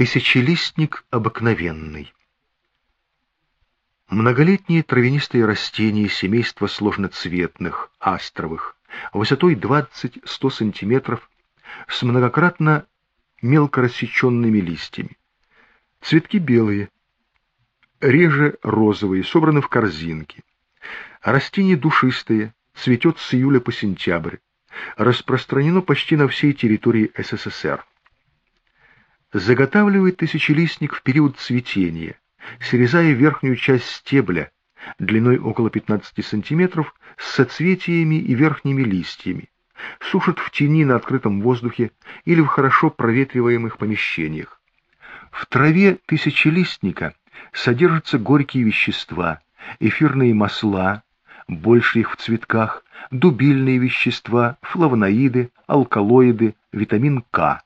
Тысячелистник обыкновенный. Многолетние травянистые растения семейства сложноцветных, астровых, высотой 20-100 см, с многократно мелко рассеченными листьями. Цветки белые, реже розовые, собраны в корзинки. Растение душистое, цветет с июля по сентябрь. Распространено почти на всей территории СССР заготавливает тысячелистник в период цветения, срезая верхнюю часть стебля длиной около 15 см с соцветиями и верхними листьями, сушит в тени на открытом воздухе или в хорошо проветриваемых помещениях. В траве тысячелистника содержатся горькие вещества, эфирные масла, больше их в цветках, дубильные вещества, флавоноиды, алкалоиды, витамин К.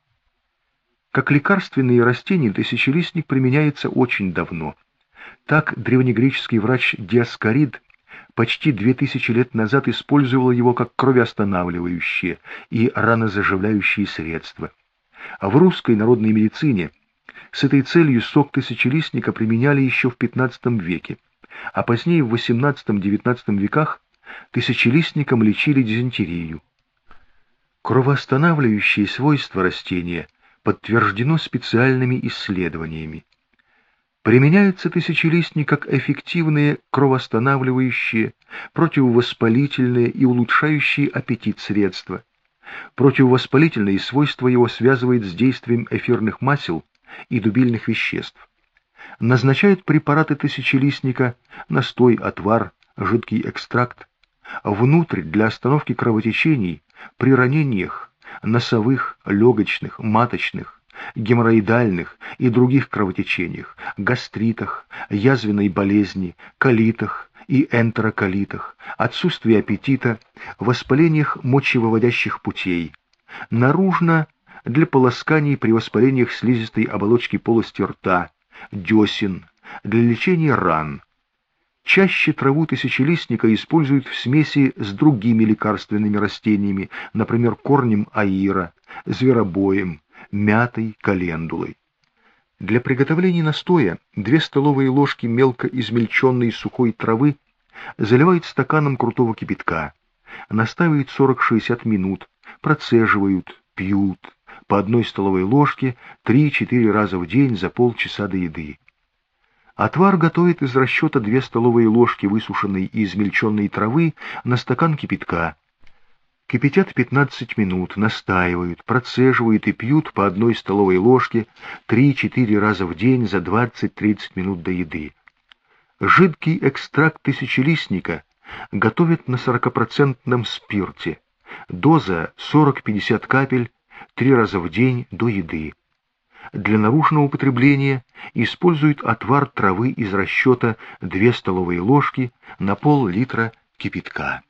Как лекарственные растения тысячелистник применяется очень давно. Так древнегреческий врач Диаскорид почти две тысячи лет назад использовал его как кровоостанавливающее и ранозаживляющее средство. А в русской народной медицине с этой целью сок тысячелистника применяли еще в XV веке, а позднее в XVIII-XIX веках тысячелистником лечили дизентерию. Кровоостанавливающие свойства растения подтверждено специальными исследованиями. Применяется тысячелистник как эффективные кровоостанавливающие, противовоспалительные и улучшающие аппетит средства. Противовоспалительные свойства его связывает с действием эфирных масел и дубильных веществ. Назначают препараты тысячелистника, настой, отвар, жидкий экстракт, внутрь для остановки кровотечений при ранениях, носовых, легочных, маточных, геморроидальных и других кровотечениях, гастритах, язвенной болезни, колитах и энтероколитах, отсутствии аппетита, воспалениях мочевыводящих путей. Наружно для полосканий при воспалениях слизистой оболочки полости рта, десен, для лечения ран, Чаще траву тысячелистника используют в смеси с другими лекарственными растениями, например, корнем аира, зверобоем, мятой, календулой. Для приготовления настоя 2 столовые ложки мелко измельченной сухой травы заливают стаканом крутого кипятка, настаивают 40-60 минут, процеживают, пьют по одной столовой ложке 3-4 раза в день за полчаса до еды. Отвар готовит из расчета две столовые ложки высушенной и измельченной травы на стакан кипятка. Кипятят 15 минут, настаивают, процеживают и пьют по одной столовой ложке 3-4 раза в день за 20-30 минут до еды. Жидкий экстракт тысячелистника готовят на 40% спирте. Доза 40-50 капель 3 раза в день до еды. Для наружного употребления используют отвар травы из расчета 2 столовые ложки на пол-литра кипятка.